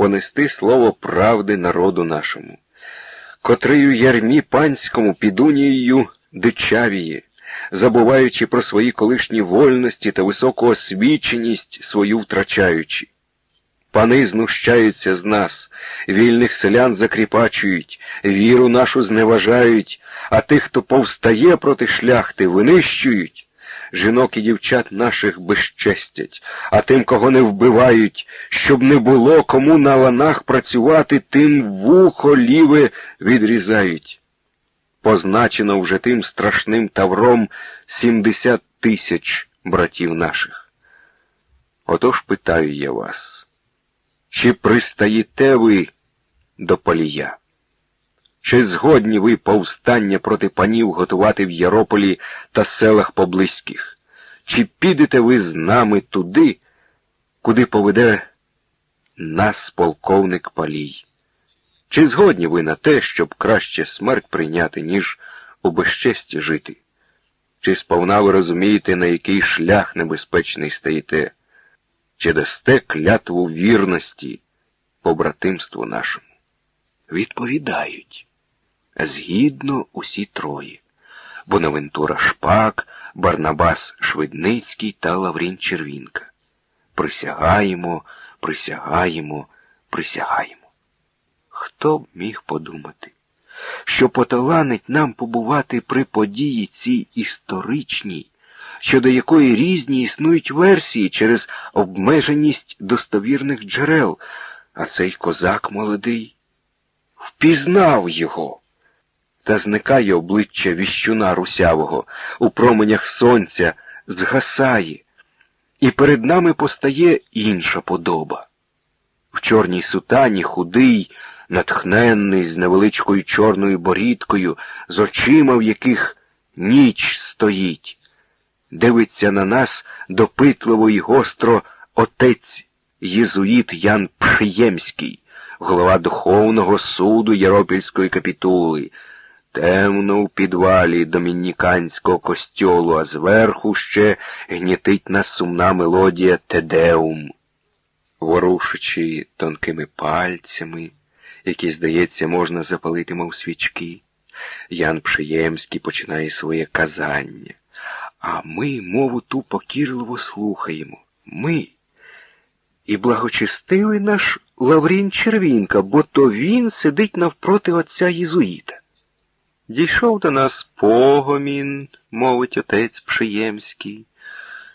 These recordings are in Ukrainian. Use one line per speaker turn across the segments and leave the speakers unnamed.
понести слово правди народу нашому, котрий у ярмі панському підунією дичавіє, забуваючи про свої колишні вольності та високу освіченість свою втрачаючи. Пани знущаються з нас, вільних селян закріпачують, віру нашу зневажають, а тих, хто повстає проти шляхти, винищують. Жінок і дівчат наших безчестять, а тим, кого не вбивають, щоб не було кому на ланах працювати, тим вухо ліве відрізають. Позначено вже тим страшним тавром сімдесят тисяч братів наших. Отож питаю я вас, чи пристаєте ви до палія? Чи згодні ви повстання проти панів готувати в Ярополі та селах поблизьких? Чи підете ви з нами туди, куди поведе нас полковник Палій? Чи згодні ви на те, щоб краще смерть прийняти, ніж у безчесті жити? Чи сповна ви розумієте, на який шлях небезпечний стоїте? Чи дасте клятву вірності побратимству нашому? Відповідають. Згідно усі троє. Бонавентура Шпак, Барнабас Швидницький та Лаврін Червінка. Присягаємо, присягаємо, присягаємо. Хто б міг подумати, що поталанить нам побувати при події цій історичній, щодо якої різні існують версії через обмеженість достовірних джерел, а цей козак молодий впізнав його. Та зникає обличчя віщуна русявого, у променях сонця згасає, і перед нами постає інша подоба. В чорній сутані худий, натхненний, з невеличкою чорною борідкою, з очима, в яких ніч стоїть, дивиться на нас допитливо і гостро отець єзуїт Ян Пшиємський, голова Духовного суду Єропільської капітули, темно у підвалі домініканського костьолу, а зверху ще гнітить нас сумна мелодія Тедеум, ворушучи тонкими пальцями, які, здається, можна запалити, мов свічки. Ян Пшиємський починає своє казання, а ми мову ту покірливо слухаємо. Ми. І благочестивий наш Лаврін Червінка, бо то він сидить навпроти отця Єзуїта. Дійшов до нас погомін, мовить отець Пшиємський,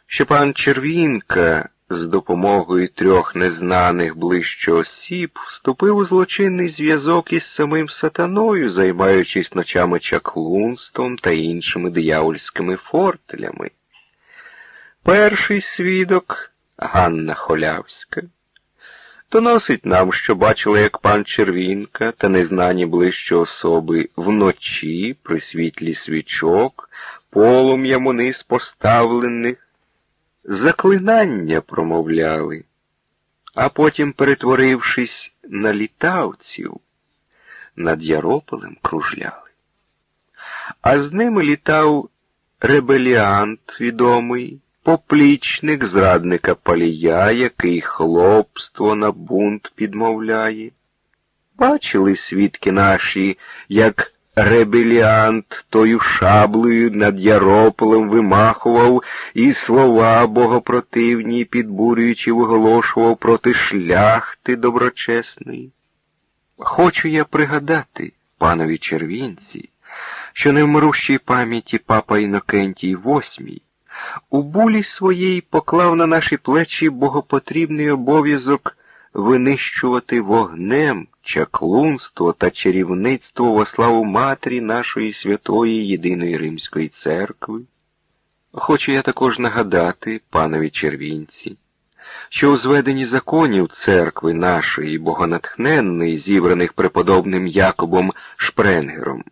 що пан Червінка з допомогою трьох незнаних ближче осіб вступив у злочинний зв'язок із самим сатаною, займаючись ночами чаклунством та іншими диявольськими фортелями. Перший свідок Ганна Холявська. Доносить нам, що бачила, як пан Червінка та незнані ближче особи вночі при світлі свічок, полум'ям униз поставлених, заклинання промовляли, а потім, перетворившись на літавців, над Ярополем кружляли. А з ними літав ребеліант відомий поплічник зрадника палія, який хлопство на бунт підмовляє. Бачили свідки наші, як ребеліант тою шаблею над Ярополем вимахував і слова богопротивні, підбурюючи, виголошував проти шляхти доброчесної. Хочу я пригадати, панові червінці, що не в мрущій пам'яті папа Інокентій восьмій у булі своїй поклав на наші плечі богопотрібний обов'язок винищувати вогнем чаклунство та чарівництво во славу матері нашої святої єдиної Римської церкви. Хочу я також нагадати, панові червінці, що у зведенні законів церкви нашої богонатхненної, зібраних преподобним Якобом Шпренгером,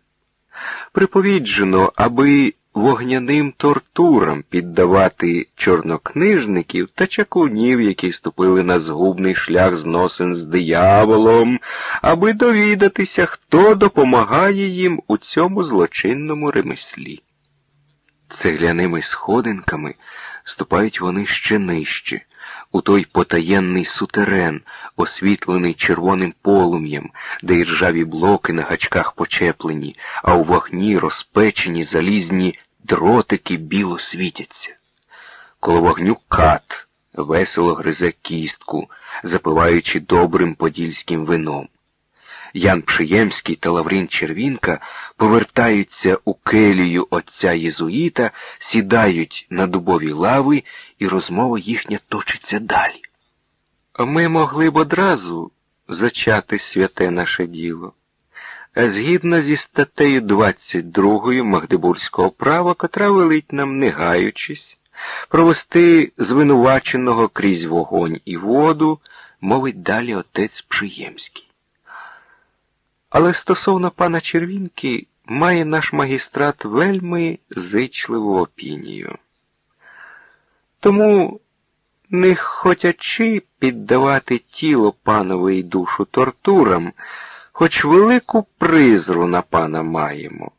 приповіджено, аби вогняним тортурам піддавати чорнокнижників та чаклунів, які ступили на згубний шлях зносин з дияволом, аби довідатися, хто допомагає їм у цьому злочинному ремеслі. Цегляними сходинками ступають вони ще нижче, у той потаєнний сутерен, освітлений червоним полум'ям, де іржаві блоки на гачках почеплені, а у вогні розпечені залізні дротики біло світяться. Коло вогню кат весело гризе кістку, запиваючи добрим подільським вином. Ян Пшиємський та Лаврін Червінка повертаються у келію отця Єзуїта, сідають на дубові лави, і розмова їхня точиться далі. Ми могли б одразу зачати святе наше діло. Згідно зі статтею 22 Магдебурзького права, котра велить нам, не гаючись, провести звинуваченого крізь вогонь і воду, мовить далі отець Пшиємський. Але стосовно пана Червінки має наш магістрат вельми зичливу опінію. Тому, не хотячи піддавати тіло панової душу тортурам, хоч велику призру на пана маємо,